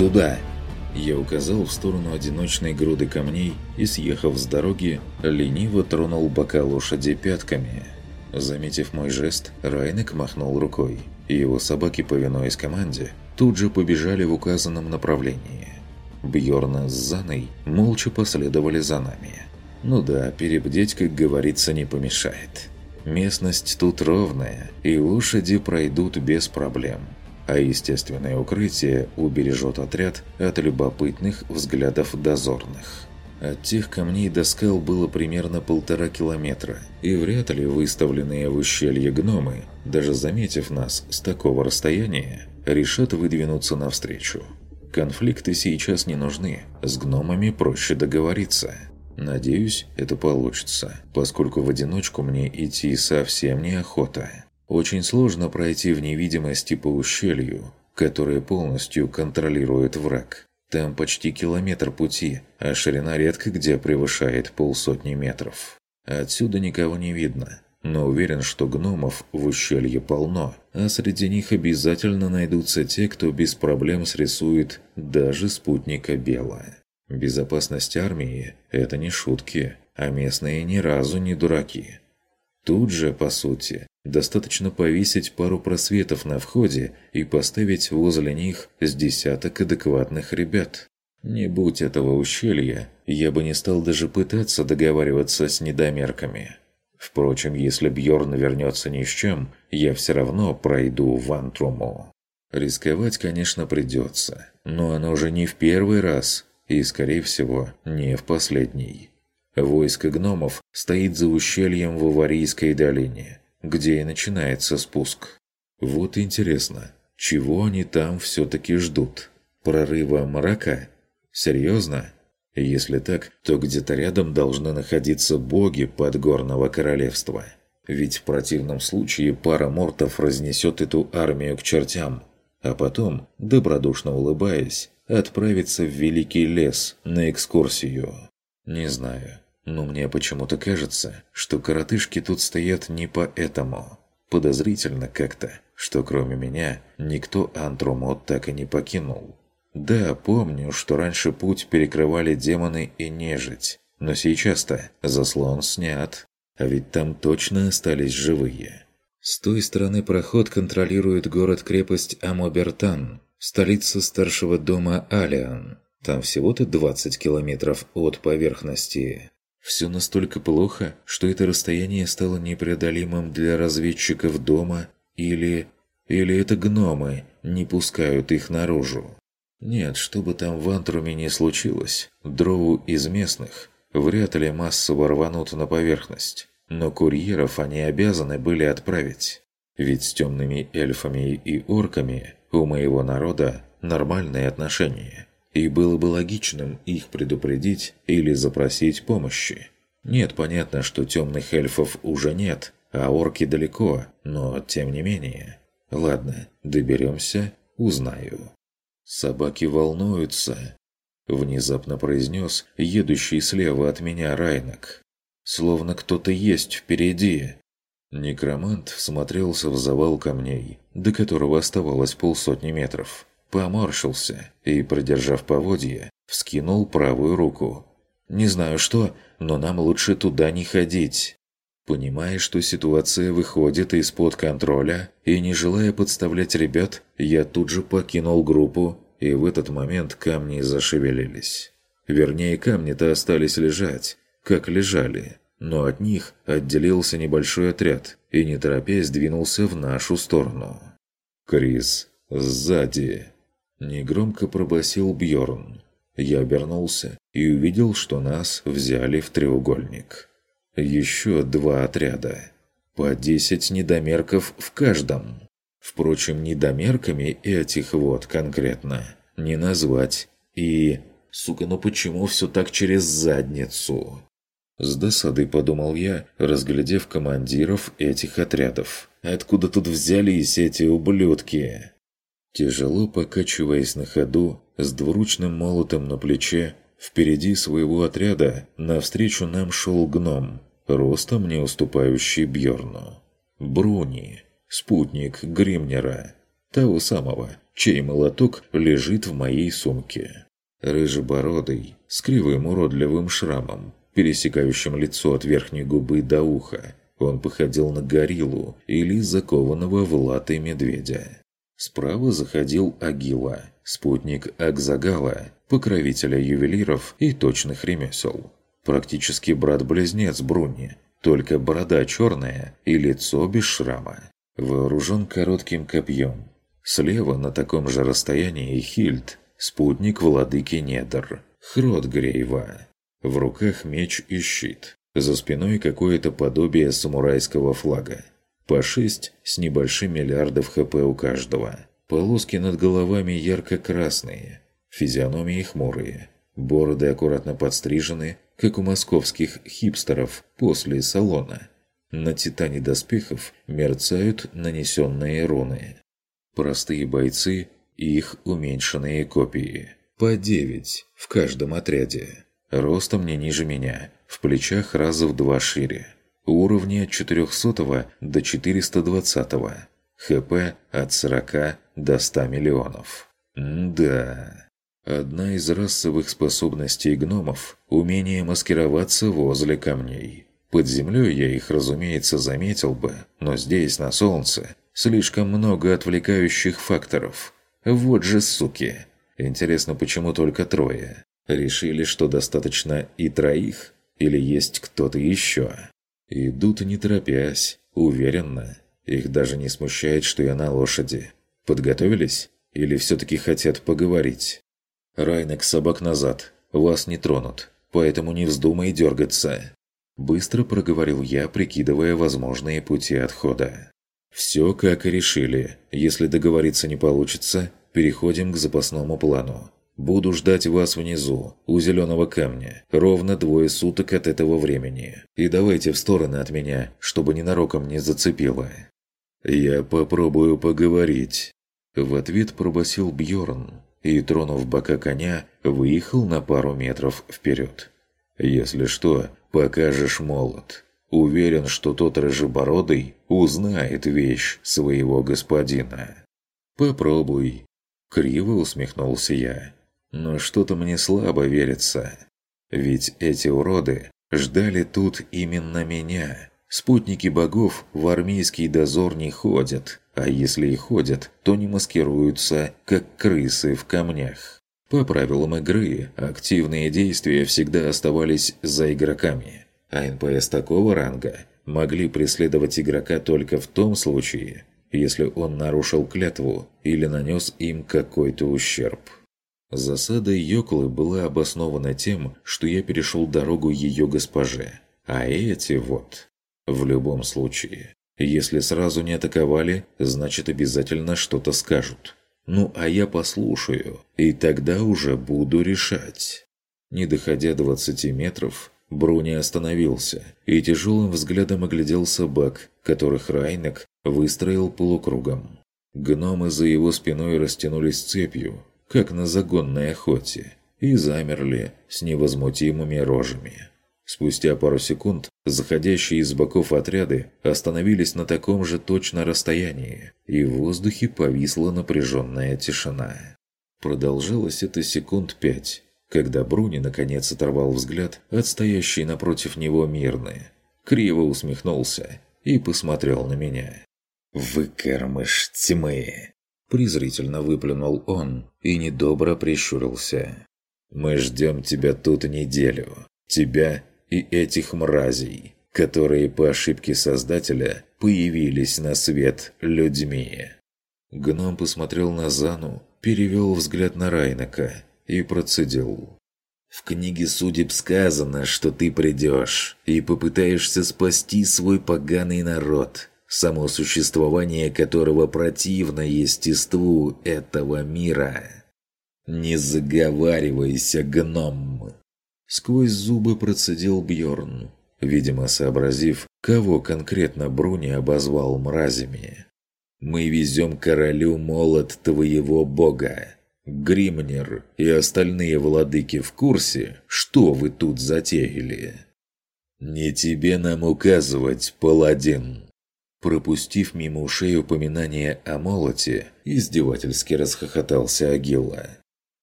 Туда!» Я указал в сторону одиночной груды камней и, съехав с дороги, лениво тронул бока лошади пятками. Заметив мой жест, Райнек махнул рукой, и его собаки, повинуясь команде, тут же побежали в указанном направлении. Бьорна с Заной молча последовали за нами. Ну да, перебдеть, как говорится, не помешает. Местность тут ровная, и лошади пройдут без проблем. А естественное укрытие убережет отряд от любопытных взглядов дозорных. От тех камней до скал было примерно полтора километра, и вряд ли выставленные в ущелье гномы, даже заметив нас с такого расстояния, решат выдвинуться навстречу. Конфликты сейчас не нужны, с гномами проще договориться. Надеюсь, это получится, поскольку в одиночку мне идти совсем неохота. Очень сложно пройти в невидимости по ущелью, которое полностью контролирует враг. Там почти километр пути, а ширина редко где превышает полсотни метров. Отсюда никого не видно, но уверен, что гномов в ущелье полно, а среди них обязательно найдутся те, кто без проблем срисует даже спутника Бела. Безопасность армии – это не шутки, а местные ни разу не дураки. Тут же, по сути, достаточно повесить пару просветов на входе и поставить возле них с десяток адекватных ребят. Не будь этого ущелья, я бы не стал даже пытаться договариваться с недомерками. Впрочем, если Бьорн вернется ни с чем, я все равно пройду в Антруму. Рисковать, конечно, придется, но оно уже не в первый раз – и, скорее всего, не в последний. Войско гномов стоит за ущельем в Аварийской долине, где и начинается спуск. Вот интересно, чего они там все-таки ждут? Прорыва мрака? Серьезно? Если так, то где-то рядом должны находиться боги Подгорного Королевства. Ведь в противном случае пара мортов разнесет эту армию к чертям, а потом, добродушно улыбаясь, отправиться в Великий лес на экскурсию. Не знаю, но мне почему-то кажется, что коротышки тут стоят не поэтому. Подозрительно как-то, что кроме меня никто Антрумот так и не покинул. Да, помню, что раньше путь перекрывали демоны и нежить, но сейчас-то заслон снят, а ведь там точно остались живые. С той стороны проход контролирует город-крепость Амобертан, столица старшего дома Алиан. Там всего-то 20 километров от поверхности. Все настолько плохо, что это расстояние стало непреодолимым для разведчиков дома или... Или это гномы не пускают их наружу. Нет, что бы там в Антруме не случилось, дроу из местных вряд ли массово рванут на поверхность. Но курьеров они обязаны были отправить. Ведь с темными эльфами и орками у моего народа нормальные отношения, и было бы логичным их предупредить или запросить помощи. Нет, понятно, что темных эльфов уже нет, а орки далеко, но тем не менее. Ладно, доберемся, узнаю. «Собаки волнуются», – внезапно произнес едущий слева от меня Райнак. «Словно кто-то есть впереди». Некромант всмотрелся в завал камней, до которого оставалось полсотни метров. Поморщился и, продержав поводье, вскинул правую руку. «Не знаю что, но нам лучше туда не ходить». Понимая, что ситуация выходит из-под контроля, и не желая подставлять ребят, я тут же покинул группу, и в этот момент камни зашевелились. Вернее, камни-то остались лежать, как лежали но от них отделился небольшой отряд и, не торопясь, двинулся в нашу сторону. «Крис, сзади!» Негромко пробасил Бьорн. Я обернулся и увидел, что нас взяли в треугольник. Еще два отряда. По десять недомерков в каждом. Впрочем, недомерками этих вот конкретно не назвать. И... Сука, ну почему все так через задницу? С досадой подумал я, разглядев командиров этих отрядов. Откуда тут взялись эти ублюдки? Тяжело покачиваясь на ходу, с двуручным молотом на плече, впереди своего отряда навстречу нам шел гном, ростом не уступающий Бьорну. Бруни, спутник Гримнера. Того самого, чей молоток лежит в моей сумке. Рыжебородый, с кривым уродливым шрамом, пересекающим лицо от верхней губы до уха. Он походил на гориллу или закованного в латы медведя. Справа заходил Агила, спутник Акзагала, покровителя ювелиров и точных ремесел. Практически брат-близнец Бруни, только борода черная и лицо без шрама. Вооружен коротким копьем. Слева на таком же расстоянии Хильд, спутник владыки Недр, Хротгрейва. В руках меч и щит. За спиной какое-то подобие самурайского флага. По шесть с небольшим миллиардов хп у каждого. Полоски над головами ярко-красные, физиономии хмурые. Бороды аккуратно подстрижены, как у московских хипстеров после салона. На титане доспехов мерцают нанесенные руны. Простые бойцы и их уменьшенные копии. По девять в каждом отряде. Ростом не ниже меня, в плечах раза в два шире. Уровни от 400 до 420. ХП от 40 до 100 миллионов. Да. Одна из расовых способностей гномов – умение маскироваться возле камней. Под землей я их, разумеется, заметил бы, но здесь, на солнце, слишком много отвлекающих факторов. Вот же суки. Интересно, почему только трое? Решили, что достаточно и троих? Или есть кто-то еще? Идут не торопясь, уверенно. Их даже не смущает, что я на лошади. Подготовились? Или все-таки хотят поговорить? «Райнек, собак назад. Вас не тронут, поэтому не вздумай дергаться». Быстро проговорил я, прикидывая возможные пути отхода. «Все как и решили. Если договориться не получится, переходим к запасному плану. Буду ждать вас внизу, у зеленого камня, ровно двое суток от этого времени. И давайте в стороны от меня, чтобы ненароком не зацепило». «Я попробую поговорить», – в ответ пробасил Бьорн, и, тронув бока коня, выехал на пару метров вперед. «Если что, покажешь молот. Уверен, что тот рыжебородый узнает вещь своего господина». «Попробуй». Криво усмехнулся я. «Но что-то мне слабо верится. Ведь эти уроды ждали тут именно меня. Спутники богов в армейский дозор не ходят, а если и ходят, то не маскируются, как крысы в камнях. По правилам игры, активные действия всегда оставались за игроками, а НПС такого ранга могли преследовать игрока только в том случае, если он нарушил клятву или нанес им какой-то ущерб. Засада Йоклы была обоснована тем, что я перешел дорогу ее госпоже, а эти вот в любом случае, если сразу не атаковали, значит обязательно что-то скажут. Ну а я послушаю, и тогда уже буду решать. Не доходя 20 метров, Бруни остановился и тяжелым взглядом оглядел собак, которых Райнек выстроил полукругом. Гномы за его спиной растянулись цепью, как на загонной охоте, и замерли с невозмутимыми рожами. Спустя пару секунд заходящие из боков отряды остановились на таком же точно расстоянии, и в воздухе повисла напряженная тишина. Продолжалось это секунд пять, когда Бруни наконец оторвал взгляд от стоящей напротив него мирны. Криво усмехнулся и посмотрел на меня. «Выкормыш тьмы!» Презрительно выплюнул он и недобро прищурился. «Мы ждем тебя тут неделю. Тебя и этих мразей, которые по ошибке Создателя появились на свет людьми. Гном посмотрел на Зану, перевел взгляд на Райнака и процедил. «В книге судеб сказано, что ты придешь и попытаешься спасти свой поганый народ, само существование которого противно естеству этого мира. Не заговаривайся, гном!» Сквозь зубы процедил Бьорн, видимо, сообразив, кого конкретно Бруни обозвал мразями. «Мы везем королю молот твоего бога. Гримнер и остальные владыки в курсе, что вы тут затеяли?» «Не тебе нам указывать, паладин!» Пропустив мимо ушей упоминание о молоте, издевательски расхохотался Агилла.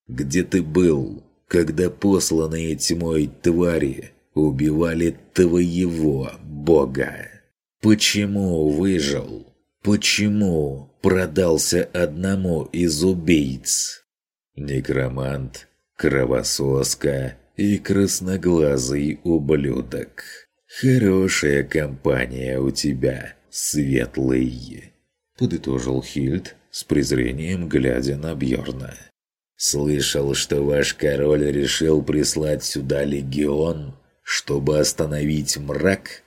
«Где ты был, когда посланные тьмой твари убивали твоего бога? Почему выжил? Почему продался одному из убийц?» Некромант, кровососка и красноглазый ублюдок. Хорошая компания у тебя, светлый. Подытожил Хильд с презрением, глядя на Бьорна. «Слышал, что ваш король решил прислать сюда легион, чтобы остановить мрак?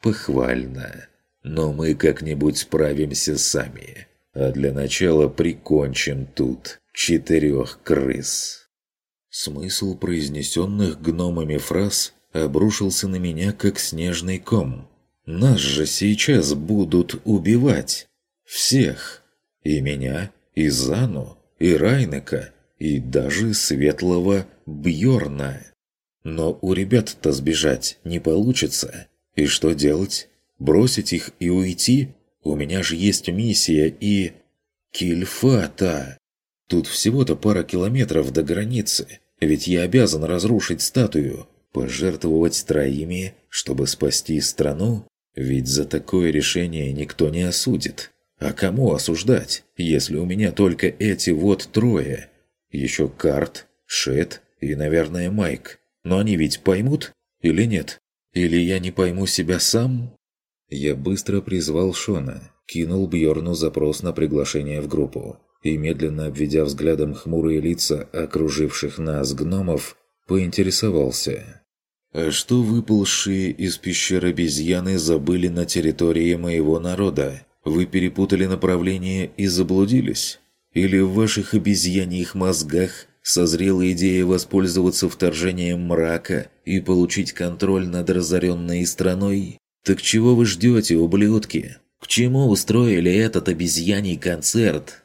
Похвально. Но мы как-нибудь справимся сами. А для начала прикончим тут четырех крыс». Смысл произнесенных гномами фраз обрушился на меня, как снежный ком. Нас же сейчас будут убивать. Всех. И меня, и Зану, и Райнека, и даже светлого Бьорна. Но у ребят-то сбежать не получится. И что делать? Бросить их и уйти? У меня же есть миссия и... Кильфата! Тут всего-то пара километров до границы, ведь я обязан разрушить статую. Пожертвовать троими, чтобы спасти страну? Ведь за такое решение никто не осудит. А кому осуждать, если у меня только эти вот трое? Еще Карт, Шет и, наверное, Майк. Но они ведь поймут или нет? Или я не пойму себя сам? Я быстро призвал Шона, кинул Бьорну запрос на приглашение в группу и, медленно обведя взглядом хмурые лица окруживших нас гномов, поинтересовался. «А что выползшие из пещеры обезьяны забыли на территории моего народа? Вы перепутали направление и заблудились? Или в ваших обезьяньих мозгах созрела идея воспользоваться вторжением мрака и получить контроль над разоренной страной? Так чего вы ждете, ублюдки? К чему устроили этот обезьяний концерт?»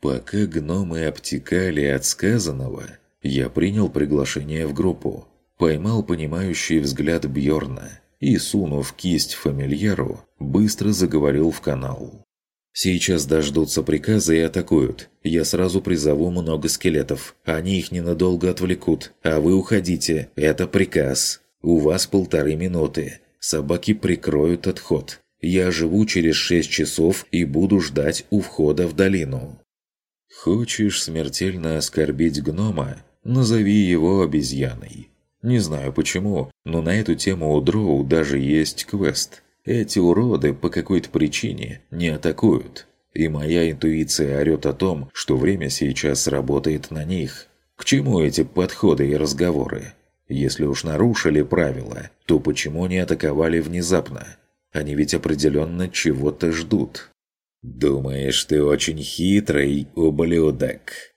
Пока гномы обтекали от сказанного, я принял приглашение в группу, поймал понимающий взгляд Бьорна и, сунув кисть фамильяру, быстро заговорил в канал. «Сейчас дождутся приказа и атакуют. Я сразу призову много скелетов. Они их ненадолго отвлекут. А вы уходите. Это приказ. У вас полторы минуты. Собаки прикроют отход. Я живу через шесть часов и буду ждать у входа в долину». «Хочешь смертельно оскорбить гнома? Назови его обезьяной. Не знаю почему, но на эту тему у Дроу даже есть квест. Эти уроды по какой-то причине не атакуют. И моя интуиция орёт о том, что время сейчас работает на них. К чему эти подходы и разговоры? Если уж нарушили правила, то почему не атаковали внезапно? Они ведь определенно чего-то ждут. «Думаешь, ты очень хитрый, ублюдок?»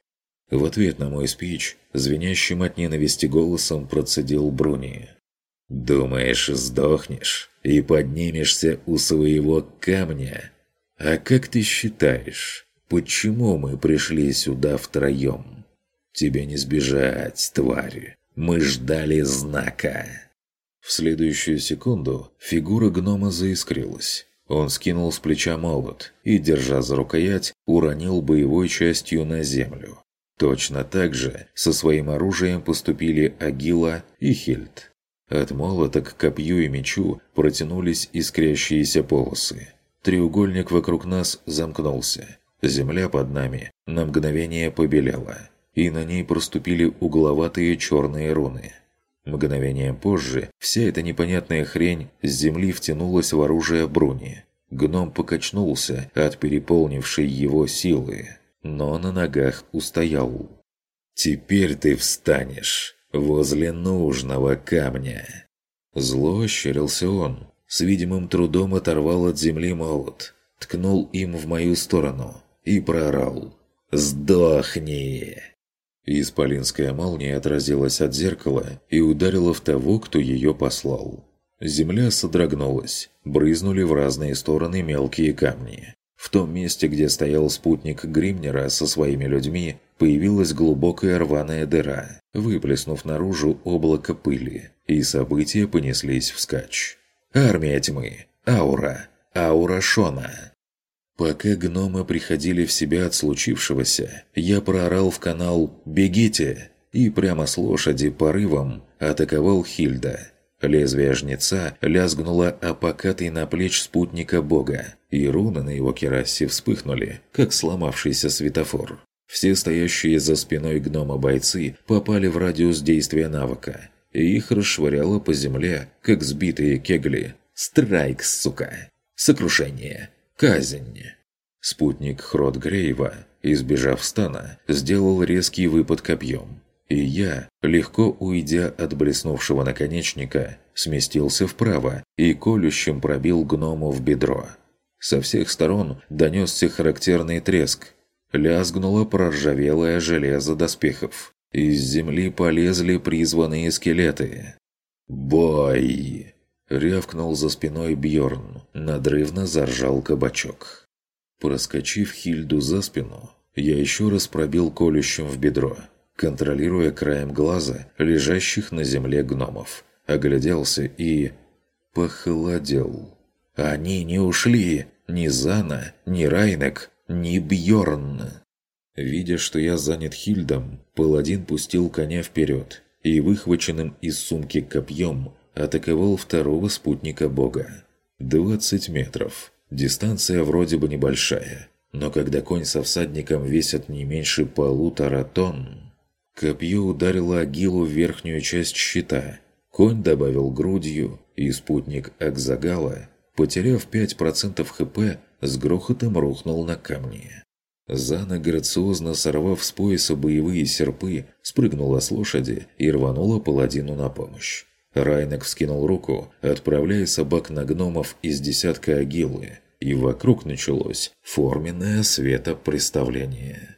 В ответ на мой спич, звенящим от ненависти голосом процедил Бруни. «Думаешь, сдохнешь и поднимешься у своего камня? А как ты считаешь, почему мы пришли сюда втроем? Тебе не сбежать, тварь. Мы ждали знака». В следующую секунду фигура гнома заискрилась. Он скинул с плеча молот и, держа за рукоять, уронил боевой частью на землю. Точно так же со своим оружием поступили Агила и Хильд. От молота к копью и мечу протянулись искрящиеся полосы. Треугольник вокруг нас замкнулся. Земля под нами на мгновение побелела, и на ней проступили угловатые черные руны. Мгновением позже вся эта непонятная хрень с земли втянулась в оружие Бруни. Гном покачнулся от переполнившей его силы, но на ногах устоял. «Теперь ты встанешь возле нужного камня!» Зло ощерился он, с видимым трудом оторвал от земли молот, ткнул им в мою сторону и проорал «Сдохни!» Исполинская молния отразилась от зеркала и ударила в того, кто ее послал. Земля содрогнулась, брызнули в разные стороны мелкие камни. В том месте, где стоял спутник Гримнера со своими людьми, появилась глубокая рваная дыра, выплеснув наружу облако пыли, и события понеслись вскачь. Армия тьмы, аура, Аура Шона. Пока гномы приходили в себя от случившегося, я проорал в канал «Бегите!» и прямо с лошади порывом атаковал Хильда. Лезвие жнеца лязгнуло о покатый на плеч спутника бога, и руны на его керасе вспыхнули, как сломавшийся светофор. Все стоящие за спиной гнома бойцы попали в радиус действия навыка, и их расшвыряло по земле, как сбитые кегли. Страйк, сука! Сокрушение! Казнь! Спутник Хрот Грейва, избежав стана, сделал резкий выпад копьем. И я, легко уйдя от блеснувшего наконечника, сместился вправо и колющим пробил гному в бедро. Со всех сторон донесся характерный треск. Лязгнуло проржавелое железо доспехов. Из земли полезли призванные скелеты. «Бой!» — рявкнул за спиной Бьорн. Надрывно заржал кабачок. Проскочив Хильду за спину, я еще раз пробил колющим в бедро, контролируя краем глаза лежащих на земле гномов. Огляделся и... похолодел. Они не ушли! Ни Зана, ни Райнек, ни Бьорн. Видя, что я занят Хильдом, паладин пустил коня вперед и выхваченным из сумки копьем атаковал второго спутника бога. 20 метров. Дистанция вроде бы небольшая, но когда конь со всадником весит не меньше полутора тонн... Копье ударило Агилу в верхнюю часть щита. Конь добавил грудью, и спутник Акзагала потеряв 5% ХП, с грохотом рухнул на камни. Зана, грациозно сорвав с пояса боевые серпы, спрыгнула с лошади и рванула паладину на помощь. Райнек вскинул руку, отправляя собак на гномов из десятка агилы, и вокруг началось форменное светопреставление.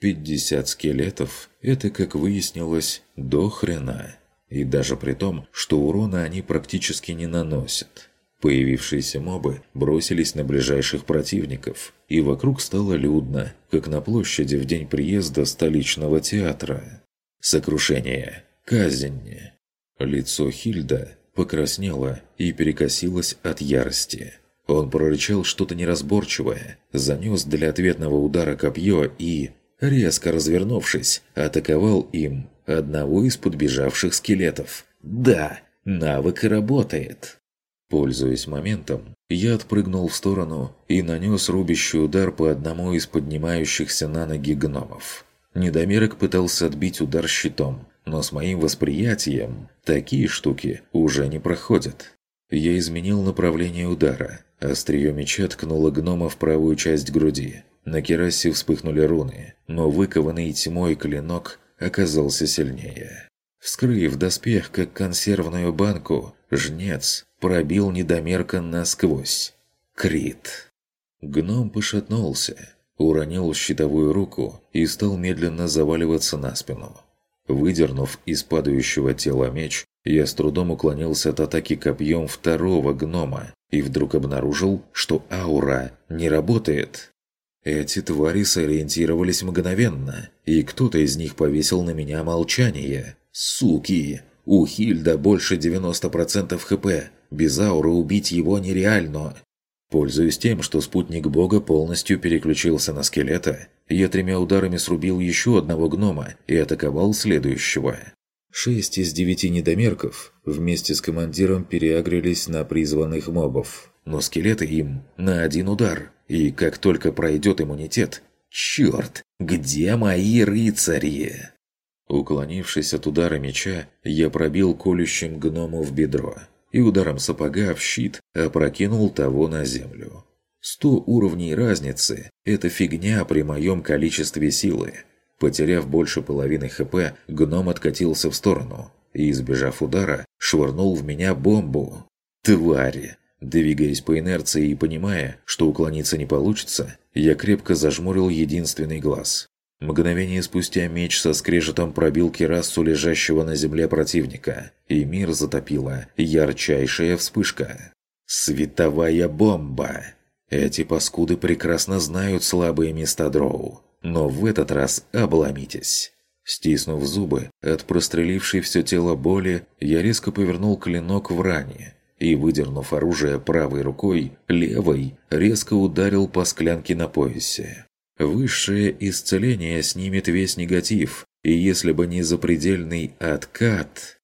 50 скелетов – это, как выяснилось, до хрена. И даже при том, что урона они практически не наносят. Появившиеся мобы бросились на ближайших противников, и вокруг стало людно, как на площади в день приезда столичного театра. Сокрушение. Казнь. Лицо Хильда покраснело и перекосилось от ярости. Он прорычал что-то неразборчивое, занес для ответного удара копье и, резко развернувшись, атаковал им одного из подбежавших скелетов. «Да, навык работает!» Пользуясь моментом, я отпрыгнул в сторону и нанес рубящий удар по одному из поднимающихся на ноги гномов. Недомерок пытался отбить удар щитом, но с моим восприятием такие штуки уже не проходят. Я изменил направление удара. Острие меча ткнуло гнома в правую часть груди. На керасе вспыхнули руны, но выкованный тьмой клинок оказался сильнее. Вскрыв доспех, как консервную банку, жнец пробил недомерка насквозь. Крит. Гном пошатнулся, уронил щитовую руку и стал медленно заваливаться на спину. Выдернув из падающего тела меч, я с трудом уклонился от атаки копьем второго гнома и вдруг обнаружил, что аура не работает. Эти твари сориентировались мгновенно, и кто-то из них повесил на меня молчание. Суки! У Хильда больше 90% ХП. Без ауры убить его нереально. Пользуясь тем, что спутник бога полностью переключился на скелета, я тремя ударами срубил еще одного гнома и атаковал следующего. Шесть из девяти недомерков вместе с командиром переагрились на призванных мобов. Но скелеты им на один удар, и как только пройдет иммунитет... Черт, где мои рыцари? Уклонившись от удара меча, я пробил колющим гному в бедро и ударом сапога в щит опрокинул того на землю. Сто уровней разницы – это фигня при моем количестве силы. Потеряв больше половины ХП, гном откатился в сторону и, избежав удара, швырнул в меня бомбу. Твари! Двигаясь по инерции и понимая, что уклониться не получится, я крепко зажмурил единственный глаз. Мгновение спустя меч со скрежетом пробил кирасу лежащего на земле противника, и мир затопила ярчайшая вспышка. Световая бомба! Эти паскуды прекрасно знают слабые места дроу, но в этот раз обломитесь. Стиснув зубы от прострелившей все тело боли, я резко повернул клинок в ране и, выдернув оружие правой рукой, левой резко ударил по склянке на поясе. Высшее исцеление снимет весь негатив, и если бы не запредельный откат...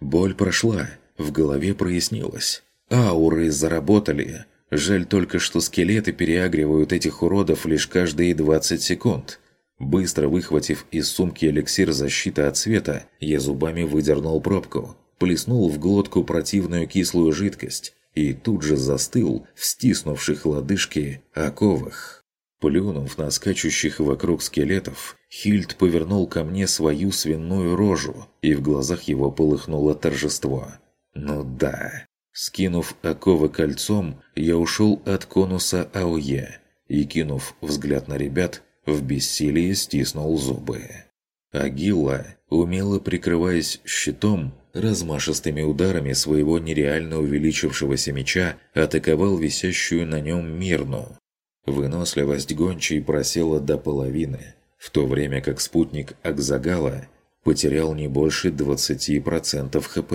Боль прошла, в голове прояснилось. Ауры заработали. Жаль только, что скелеты переагривают этих уродов лишь каждые 20 секунд. Быстро выхватив из сумки эликсир защиты от света, я зубами выдернул пробку, плеснул в глотку противную кислую жидкость и тут же застыл в стиснувших лодыжки оковах. Плюнув на скачущих вокруг скелетов, Хильд повернул ко мне свою свиную рожу, и в глазах его полыхнуло торжество. «Ну да». Скинув оковы кольцом, я ушел от конуса АОЕ и, кинув взгляд на ребят, в бессилии стиснул зубы. Агила, умело прикрываясь щитом, размашистыми ударами своего нереально увеличившегося меча атаковал висящую на нем Мирну. Выносливость гончей просела до половины, в то время как спутник Акзагала потерял не больше 20% хп.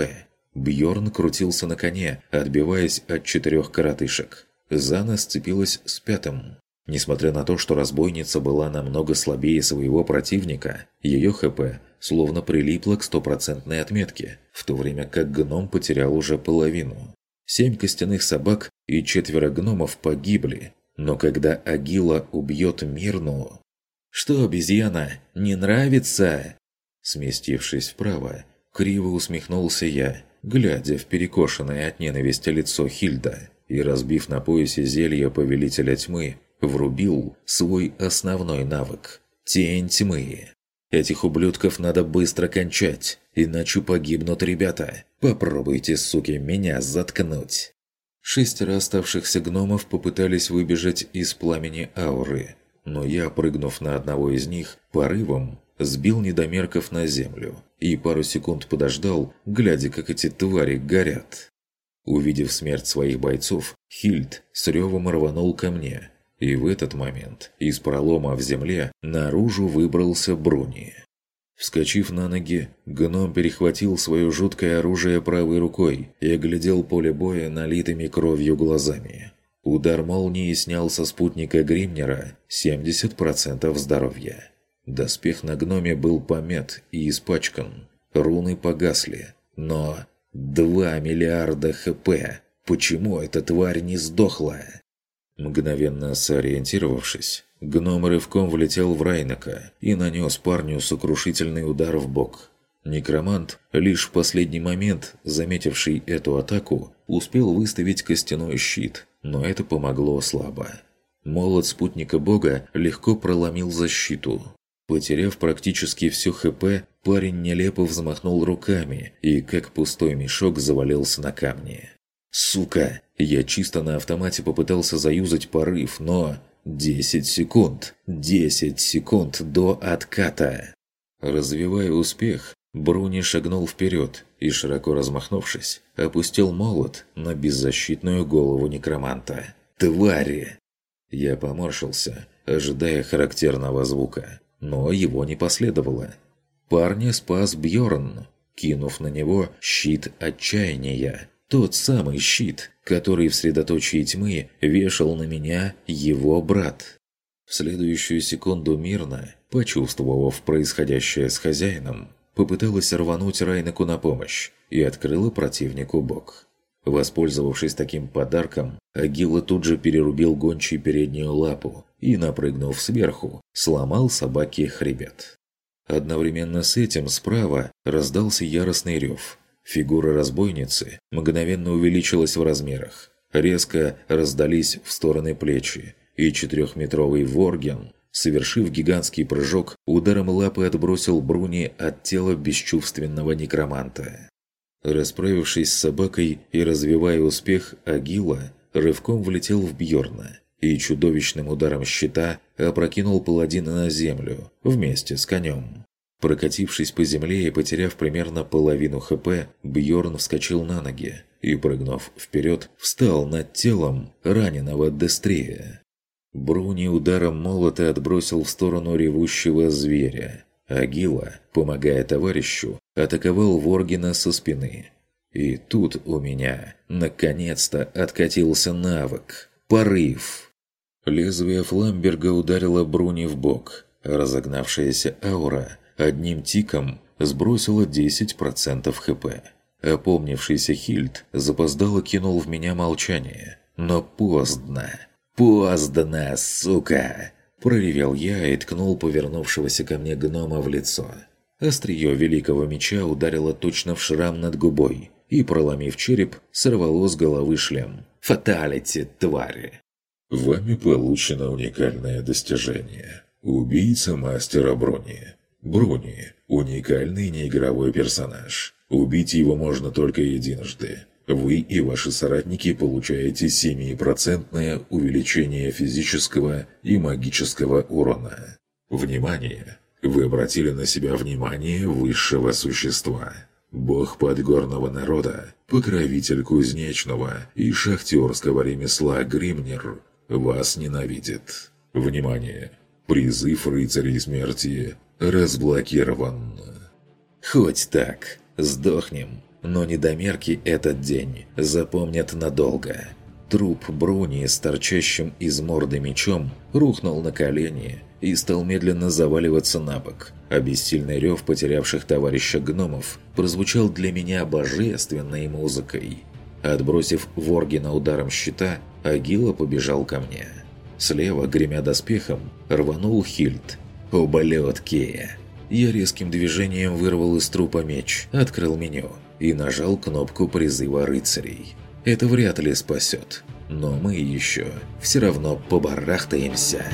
Бьорн крутился на коне, отбиваясь от четырех коротышек. Зана сцепилась с пятым. Несмотря на то, что разбойница была намного слабее своего противника, ее ХП словно прилипло к стопроцентной отметке, в то время как гном потерял уже половину. Семь костяных собак и четверо гномов погибли, но когда Агила убьет Мирну... «Что, обезьяна, не нравится?» Сместившись вправо, криво усмехнулся я, глядя в перекошенное от ненависти лицо Хильда и, разбив на поясе зелье Повелителя Тьмы, врубил свой основной навык – Тень Тьмы. Этих ублюдков надо быстро кончать, иначе погибнут ребята. Попробуйте, суки, меня заткнуть. Шестеро оставшихся гномов попытались выбежать из пламени ауры, но я, прыгнув на одного из них, порывом сбил недомерков на землю и пару секунд подождал, глядя, как эти твари горят. Увидев смерть своих бойцов, Хильд с ревом рванул ко мне, и в этот момент из пролома в земле наружу выбрался Бруни. Вскочив на ноги, гном перехватил свое жуткое оружие правой рукой и оглядел поле боя налитыми кровью глазами. Удар молнии снял со спутника Гримнера 70% здоровья. Доспех на гноме был помят и испачкан. Руны погасли. Но 2 миллиарда хп. Почему эта тварь не сдохла? Мгновенно сориентировавшись, гном рывком влетел в Райнака и нанес парню сокрушительный удар в бок. Некромант, лишь в последний момент, заметивший эту атаку, успел выставить костяной щит, но это помогло слабо. Молот спутника бога легко проломил защиту. Потеряв практически все ХП, парень нелепо взмахнул руками и, как пустой мешок, завалился на камни. «Сука!» Я чисто на автомате попытался заюзать порыв, но... 10 секунд! 10 секунд до отката! Развивая успех, Бруни шагнул вперед и, широко размахнувшись, опустил молот на беззащитную голову некроманта. «Твари!» Я поморщился, ожидая характерного звука, но его не последовало. Парня спас Бьорн, кинув на него щит отчаяния, тот самый щит, который в средоточии тьмы вешал на меня его брат. В следующую секунду мирно, почувствовав происходящее с хозяином, попыталась рвануть Райнаку на помощь и открыла противнику бок. Воспользовавшись таким подарком, Агила тут же перерубил гончий переднюю лапу и, напрыгнув сверху, сломал собаке хребет. Одновременно с этим справа раздался яростный рев – Фигура разбойницы мгновенно увеличилась в размерах. Резко раздались в стороны плечи, и четырехметровый Ворген, совершив гигантский прыжок, ударом лапы отбросил Бруни от тела бесчувственного некроманта. Расправившись с собакой и развивая успех, Агила рывком влетел в Бьорна и чудовищным ударом щита опрокинул паладина на землю вместе с конем. Прокатившись по земле и потеряв примерно половину ХП, Бьорн вскочил на ноги и, прыгнув вперед, встал над телом раненого Дестрия. Бруни ударом молота отбросил в сторону ревущего зверя. Агила, помогая товарищу, атаковал Воргина со спины. И тут у меня, наконец-то, откатился навык. Порыв. Лезвие Фламберга ударило Бруни в бок. Разогнавшаяся аура одним тиком сбросила 10% хп. Опомнившийся Хильд запоздало кинул в меня молчание. Но поздно. Поздно, сука! Проревел я и ткнул повернувшегося ко мне гнома в лицо. Острие великого меча ударило точно в шрам над губой и, проломив череп, сорвало с головы шлем. «Фаталити, твари!» Вами получено уникальное достижение. Убийца мастера Бруни. Бруни – уникальный неигровой персонаж. Убить его можно только единожды. Вы и ваши соратники получаете 7% увеличение физического и магического урона. Внимание! Вы обратили на себя внимание высшего существа. Бог подгорного народа, покровитель кузнечного и шахтерского ремесла Гримнер вас ненавидит. Внимание! Призыв рыцарей смерти разблокирован. Хоть так, сдохнем, но недомерки этот день запомнят надолго. Труп Бруни с торчащим из морды мечом рухнул на колени и стал медленно заваливаться на бок, а бессильный рев потерявших товарища гномов прозвучал для меня божественной музыкой. Отбросив Воргина ударом щита, Агила побежал ко мне. Слева, гремя доспехом, рванул Хильд. «Ублюдки!» Я резким движением вырвал из трупа меч, открыл меню и нажал кнопку призыва рыцарей. Это вряд ли спасет, но мы еще все равно побарахтаемся.